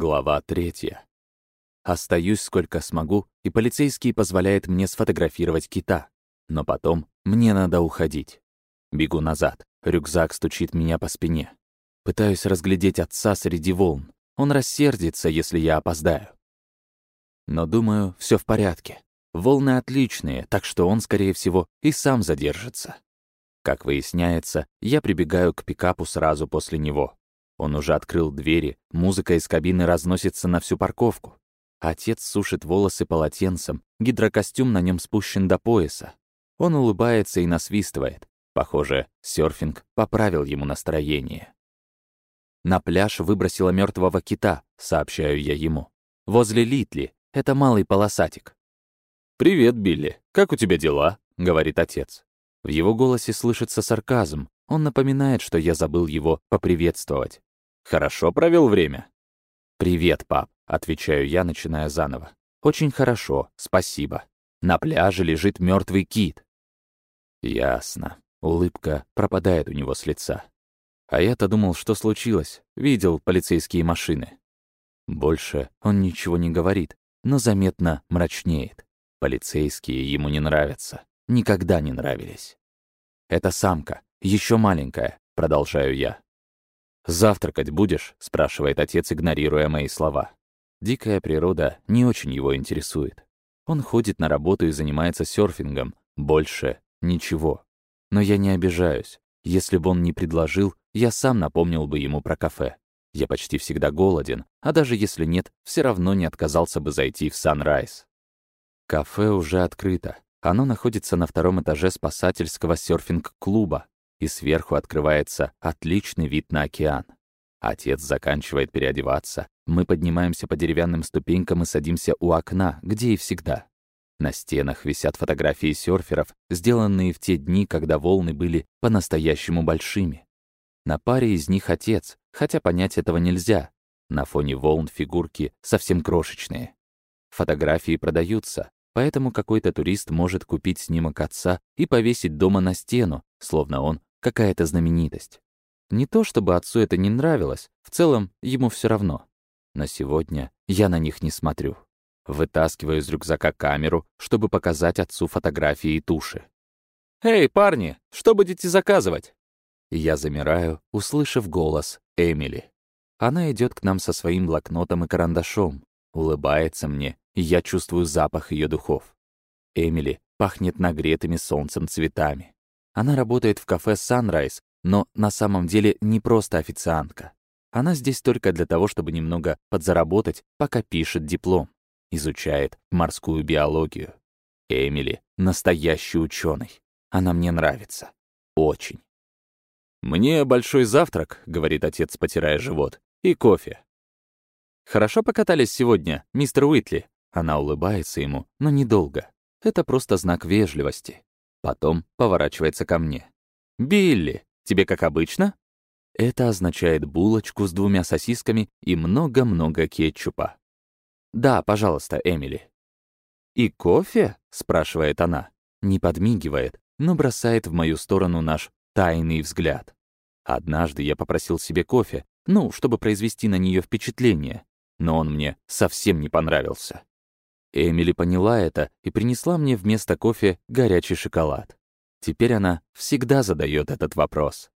Глава третья. Остаюсь сколько смогу, и полицейский позволяет мне сфотографировать кита. Но потом мне надо уходить. Бегу назад. Рюкзак стучит меня по спине. Пытаюсь разглядеть отца среди волн. Он рассердится, если я опоздаю. Но думаю, все в порядке. Волны отличные, так что он, скорее всего, и сам задержится. Как выясняется, я прибегаю к пикапу сразу после него. Он уже открыл двери, музыка из кабины разносится на всю парковку. Отец сушит волосы полотенцем, гидрокостюм на нем спущен до пояса. Он улыбается и насвистывает. Похоже, серфинг поправил ему настроение. На пляж выбросила мертвого кита, сообщаю я ему. Возле Литли, это малый полосатик. «Привет, Билли. Как у тебя дела?» — говорит отец. В его голосе слышится сарказм. Он напоминает, что я забыл его поприветствовать. Хорошо провел время?» «Привет, пап», — отвечаю я, начиная заново. «Очень хорошо, спасибо. На пляже лежит мертвый кит». Ясно. Улыбка пропадает у него с лица. А я-то думал, что случилось. Видел полицейские машины. Больше он ничего не говорит, но заметно мрачнеет. Полицейские ему не нравятся. Никогда не нравились. Это самка, еще маленькая, продолжаю я. «Завтракать будешь?» — спрашивает отец, игнорируя мои слова. Дикая природа не очень его интересует. Он ходит на работу и занимается серфингом. Больше ничего. Но я не обижаюсь. Если бы он не предложил, я сам напомнил бы ему про кафе. Я почти всегда голоден, а даже если нет, все равно не отказался бы зайти в Санрайз. Кафе уже открыто. Оно находится на втором этаже спасательского серфинг-клуба, и сверху открывается отличный вид на океан. Отец заканчивает переодеваться, мы поднимаемся по деревянным ступенькам и садимся у окна, где и всегда. На стенах висят фотографии серферов, сделанные в те дни, когда волны были по-настоящему большими. На паре из них отец, хотя понять этого нельзя. На фоне волн фигурки совсем крошечные. Фотографии продаются, поэтому какой-то турист может купить снимок отца и повесить дома на стену, словно он какая-то знаменитость. Не то чтобы отцу это не нравилось, в целом ему все равно. Но сегодня я на них не смотрю. Вытаскиваю из рюкзака камеру, чтобы показать отцу фотографии и туши. «Эй, парни, что будете заказывать?» Я замираю, услышав голос Эмили. Она идет к нам со своим блокнотом и карандашом, улыбается мне, и я чувствую запах ее духов. Эмили пахнет нагретыми солнцем цветами. Она работает в кафе Sunrise, но на самом деле не просто официантка. Она здесь только для того, чтобы немного подзаработать, пока пишет диплом. Изучает морскую биологию. Эмили — настоящий ученый. Она мне нравится. Очень. «Мне большой завтрак», — говорит отец, потирая живот, — «и кофе». «Хорошо покатались сегодня, мистер Уитли?» Она улыбается ему, но недолго. Это просто знак вежливости. Потом поворачивается ко мне. «Билли, тебе как обычно?» Это означает булочку с двумя сосисками и много-много кетчупа. «Да, пожалуйста, Эмили». «И кофе?» — спрашивает она. Не подмигивает, но бросает в мою сторону наш тайный взгляд. Однажды я попросил себе кофе, ну, чтобы произвести на нее впечатление, но он мне совсем не понравился. Эмили поняла это и принесла мне вместо кофе горячий шоколад. Теперь она всегда задает этот вопрос.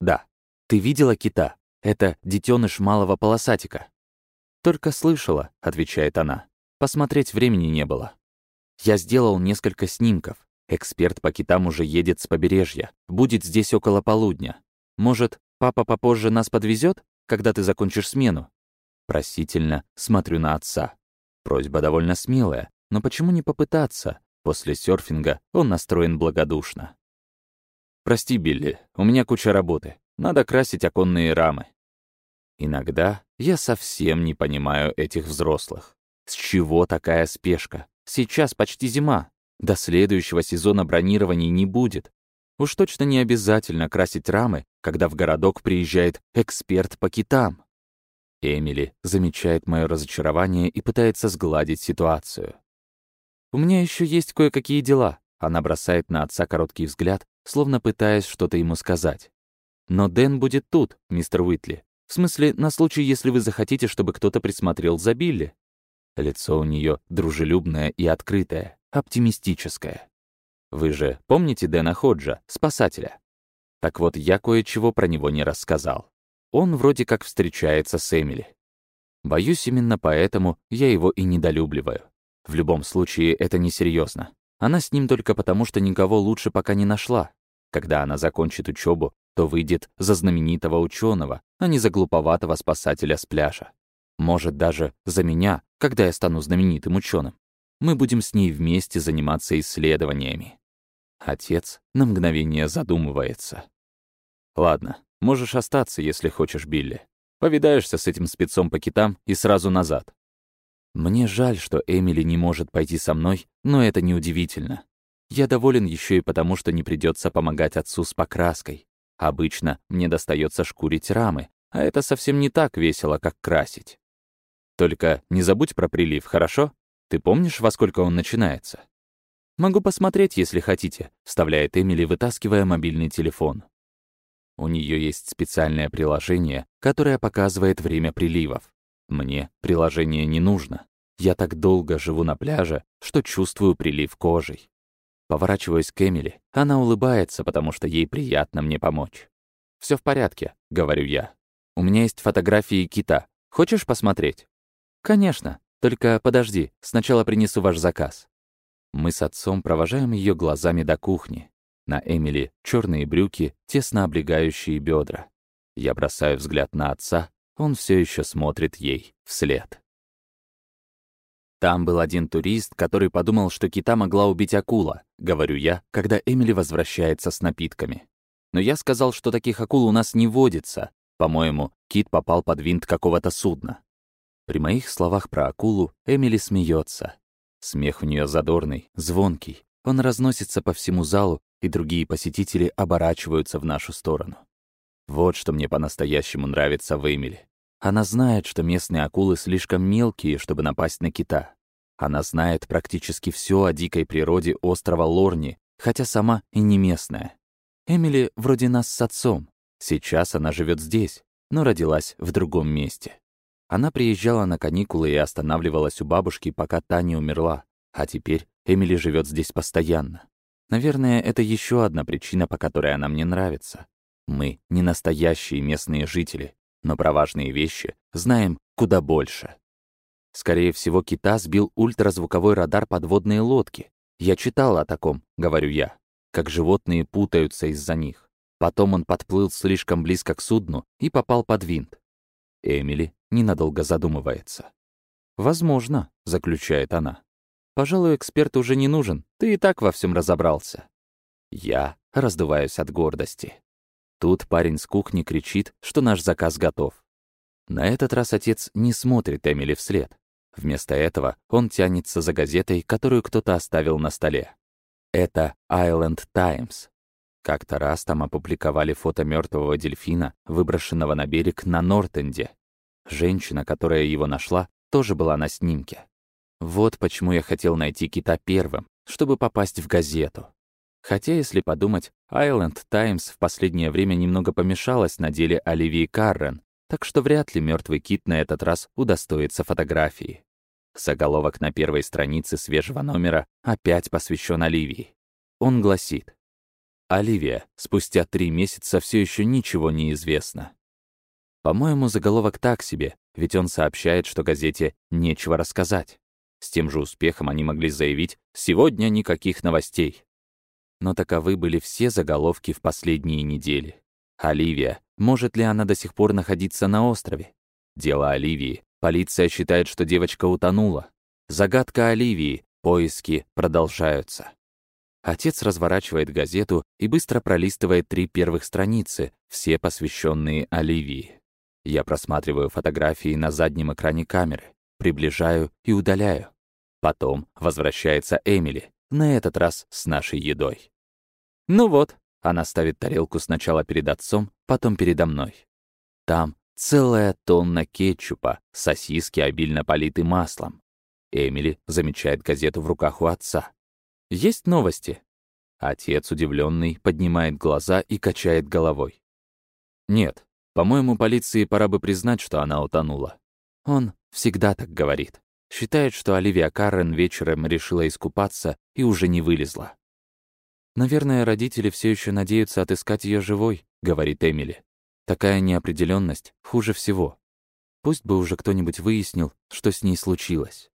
«Да, ты видела кита? Это детеныш малого полосатика». «Только слышала», — отвечает она. «Посмотреть времени не было». Я сделал несколько снимков. Эксперт по китам уже едет с побережья. Будет здесь около полудня. Может, папа попозже нас подвезет, когда ты закончишь смену?» Просительно смотрю на отца. Просьба довольно смелая, но почему не попытаться? После серфинга он настроен благодушно. «Прости, Билли, у меня куча работы. Надо красить оконные рамы». Иногда я совсем не понимаю этих взрослых. С чего такая спешка? Сейчас почти зима. До следующего сезона бронирований не будет. Уж точно не обязательно красить рамы, когда в городок приезжает эксперт по китам. Эмили замечает мое разочарование и пытается сгладить ситуацию. «У меня еще есть кое-какие дела», — она бросает на отца короткий взгляд, словно пытаясь что-то ему сказать. «Но Дэн будет тут, мистер Уитли. В смысле, на случай, если вы захотите, чтобы кто-то присмотрел за Билли. Лицо у нее дружелюбное и открытое, оптимистическое. Вы же помните Дэна Ходжа, спасателя? Так вот, я кое-чего про него не рассказал. Он вроде как встречается с Эмили. Боюсь, именно поэтому я его и недолюбливаю. В любом случае, это несерьезно. Она с ним только потому, что никого лучше пока не нашла. Когда она закончит учебу, то выйдет за знаменитого ученого, а не за глуповатого спасателя с пляжа. Может, даже за меня, когда я стану знаменитым ученым. Мы будем с ней вместе заниматься исследованиями. Отец на мгновение задумывается. Ладно, можешь остаться, если хочешь, Билли. Повидаешься с этим спецом по китам и сразу назад. Мне жаль, что Эмили не может пойти со мной, но это неудивительно. Я доволен еще и потому, что не придется помогать отцу с покраской. Обычно мне достается шкурить рамы, а это совсем не так весело, как красить. Только не забудь про прилив, хорошо? Ты помнишь, во сколько он начинается? Могу посмотреть, если хотите, вставляет Эмили, вытаскивая мобильный телефон. У нее есть специальное приложение, которое показывает время приливов. Мне приложение не нужно. Я так долго живу на пляже, что чувствую прилив кожей. Поворачиваюсь к Эмили. Она улыбается, потому что ей приятно мне помочь. Все в порядке», — говорю я. «У меня есть фотографии кита. Хочешь посмотреть?» «Конечно. Только подожди, сначала принесу ваш заказ». Мы с отцом провожаем ее глазами до кухни. На Эмили черные брюки, тесно облегающие бедра. Я бросаю взгляд на отца, он все еще смотрит ей вслед. Там был один турист, который подумал, что кита могла убить акула, говорю я, когда Эмили возвращается с напитками. Но я сказал, что таких акул у нас не водится. По-моему, кит попал под винт какого-то судна. При моих словах про акулу Эмили смеется. Смех у нее задорный, звонкий. Он разносится по всему залу, и другие посетители оборачиваются в нашу сторону. Вот что мне по-настоящему нравится в Эмили. Она знает, что местные акулы слишком мелкие, чтобы напасть на кита. Она знает практически все о дикой природе острова Лорни, хотя сама и не местная. Эмили вроде нас с отцом. Сейчас она живет здесь, но родилась в другом месте. Она приезжала на каникулы и останавливалась у бабушки, пока та не умерла, а теперь Эмили живет здесь постоянно. Наверное, это еще одна причина, по которой она мне нравится. Мы не настоящие местные жители, но про важные вещи знаем куда больше. Скорее всего, кита сбил ультразвуковой радар подводной лодки. Я читал о таком, говорю я, как животные путаются из-за них. Потом он подплыл слишком близко к судну и попал под винт. Эмили ненадолго задумывается. «Возможно», — заключает она. «Пожалуй, эксперт уже не нужен, ты и так во всем разобрался». Я раздуваюсь от гордости. Тут парень с кухни кричит, что наш заказ готов. На этот раз отец не смотрит Эмили вслед. Вместо этого он тянется за газетой, которую кто-то оставил на столе. Это Island Times. Как-то раз там опубликовали фото мертвого дельфина, выброшенного на берег на Нортенде. Женщина, которая его нашла, тоже была на снимке. Вот почему я хотел найти кита первым, чтобы попасть в газету. Хотя, если подумать, Island Times в последнее время немного помешалась на деле Оливии Каррен, так что вряд ли мертвый кит на этот раз удостоится фотографии. Заголовок на первой странице свежего номера опять посвящен Оливии. Он гласит «Оливия, спустя три месяца все еще ничего не известно». По-моему, заголовок так себе, ведь он сообщает, что газете нечего рассказать. С тем же успехом они могли заявить «Сегодня никаких новостей» но таковы были все заголовки в последние недели. Оливия. Может ли она до сих пор находиться на острове? Дело Оливии. Полиция считает, что девочка утонула. Загадка Оливии. Поиски продолжаются. Отец разворачивает газету и быстро пролистывает три первых страницы, все посвященные Оливии. Я просматриваю фотографии на заднем экране камеры, приближаю и удаляю. Потом возвращается Эмили, на этот раз с нашей едой. Ну вот, она ставит тарелку сначала перед отцом, потом передо мной. Там целая тонна кетчупа, сосиски обильно политы маслом. Эмили замечает газету в руках у отца. Есть новости? Отец, удивленный, поднимает глаза и качает головой. Нет, По-моему, полиции пора бы признать, что она утонула. Он всегда так говорит. Считает, что Оливия Каррен вечером решила искупаться и уже не вылезла. «Наверное, родители все еще надеются отыскать ее живой», — говорит Эмили. «Такая неопределенность хуже всего. Пусть бы уже кто-нибудь выяснил, что с ней случилось».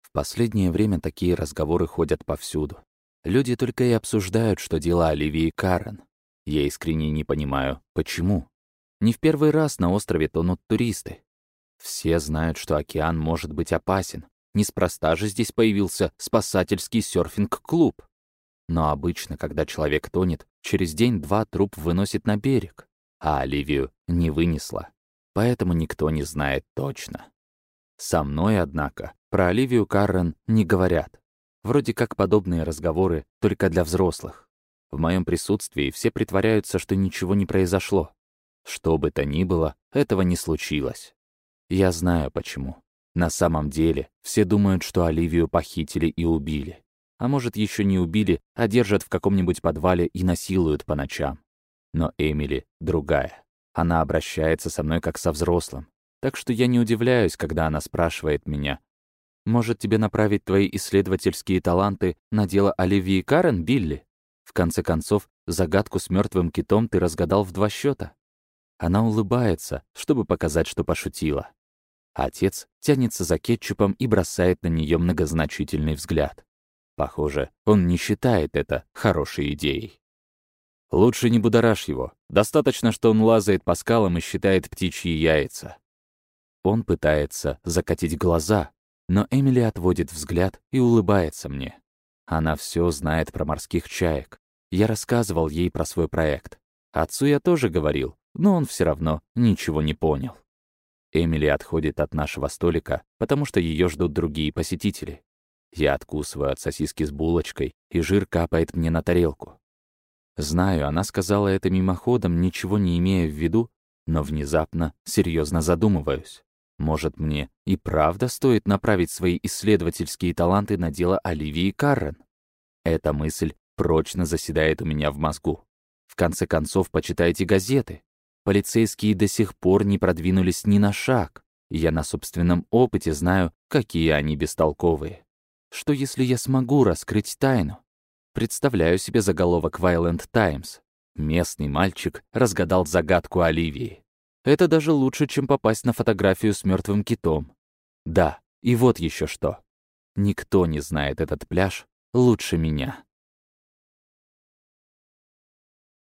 В последнее время такие разговоры ходят повсюду. Люди только и обсуждают, что дела Оливии Каррен. Я искренне не понимаю, почему. Не в первый раз на острове тонут туристы. Все знают, что океан может быть опасен. Неспроста же здесь появился спасательский серфинг-клуб. Но обычно, когда человек тонет, через день-два труп выносит на берег, а Оливию не вынесла. Поэтому никто не знает точно. Со мной, однако, про Оливию Каррен не говорят. Вроде как подобные разговоры только для взрослых. В моем присутствии все притворяются, что ничего не произошло. Что бы то ни было, этого не случилось. Я знаю почему. На самом деле, все думают, что Оливию похитили и убили. А может, еще не убили, а держат в каком-нибудь подвале и насилуют по ночам. Но Эмили другая. Она обращается со мной как со взрослым. Так что я не удивляюсь, когда она спрашивает меня, «Может, тебе направить твои исследовательские таланты на дело Оливии Карен, Билли?» В конце концов, загадку с мертвым китом ты разгадал в два счета. Она улыбается, чтобы показать, что пошутила. Отец тянется за кетчупом и бросает на нее многозначительный взгляд. Похоже, он не считает это хорошей идеей. Лучше не будоражь его. Достаточно, что он лазает по скалам и считает птичьи яйца. Он пытается закатить глаза, но Эмили отводит взгляд и улыбается мне. Она все знает про морских чаек. Я рассказывал ей про свой проект. Отцу я тоже говорил, но он все равно ничего не понял. Эмили отходит от нашего столика, потому что ее ждут другие посетители. Я откусываю от сосиски с булочкой, и жир капает мне на тарелку. Знаю, она сказала это мимоходом, ничего не имея в виду, но внезапно серьезно задумываюсь. Может, мне и правда стоит направить свои исследовательские таланты на дело Оливии Каррен? Эта мысль прочно заседает у меня в мозгу. В конце концов, почитайте газеты. Полицейские до сих пор не продвинулись ни на шаг. Я на собственном опыте знаю, какие они бестолковые. Что если я смогу раскрыть тайну? Представляю себе заголовок Violent Times. Местный мальчик разгадал загадку Оливии. Это даже лучше, чем попасть на фотографию с мертвым китом. Да, и вот еще что. Никто не знает этот пляж лучше меня.